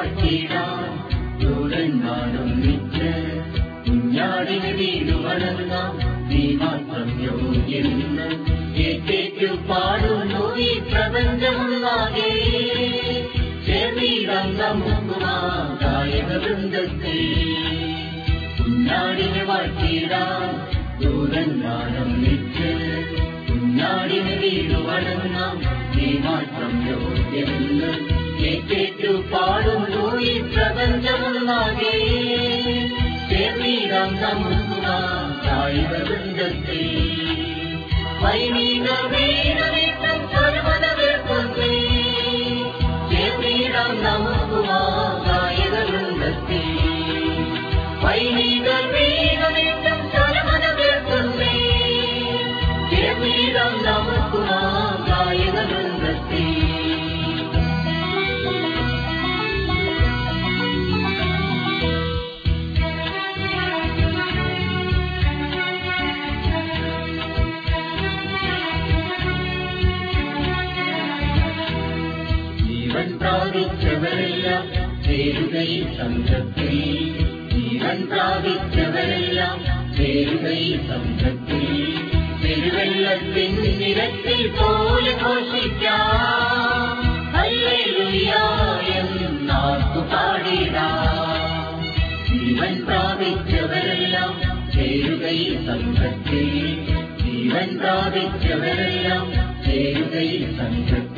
വാഴ്ത്തിടാം ദൂരന്മാരൊന്നിച്ച് കുഞ്ഞാടിന് വീട് വണങ്ങാം നീ മാത്രം യോഗ്യെന്ന് ഏറ്റേറ്റു പാടുന്നു ഈ പ്രപഞ്ചമുള്ളാകെ ചേർന്നിടാം നമുക്കുമാം ഗായക വൃന്ദത്തെ കുഞ്ഞാടിന് വാഴ്ത്തിടാം ദൂരന്മാരൊന്നിച്ച് കുഞ്ഞാടിന് വീട് വണങ്ങാം നീ മാത്രം യോഗ്യെന്ന് ഏറ്റേറ്റു പാടുന്നു ഈ പ്രപഞ്ചമുള്ളാകെ ചേർന്നിടാം നമുക്കുമാം ഗായക വൃന്ദത്തെ വൈനീക വീണവിട്ടം സർവത പ്രാപിച്ചവരെല്ലാം ചേരുകയിൽ സംഘത്തിൽ ജീവൻ പ്രാപിച്ചവരെല്ലാം ചേരുകയിൽ സംഘത്തിൽ പെരുവെള്ളത്തിൻ നിരത്തിൽ പോലെ ഘോഷിക്കാം. ജീവൻ പ്രാപിച്ചവരെല്ലാം ചേരുകയിൽ സംഘത്തിൽ ജീവൻ പ്രാപിച്ചവരെല്ലാം ചേരുകയിൽ സംഘത്തിൽ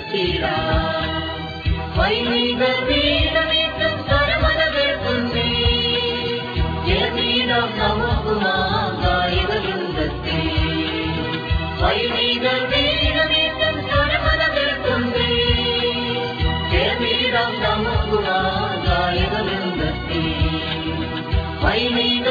ആരാധിച്ചിടാം വൈദിക വീണമേറ്റം സർവത കേൾക്കുന്നേ ചേർന്നിടാം നമുക്കുമാം ഗായക വൃന്ദത്തെ വൈദിക വീണമേറ്റം സർവത കേൾക്കുന്നേ ചേർന്നിടാം നമുക്കുമാം ഗായക വൃന്ദത്തെ വൈദിക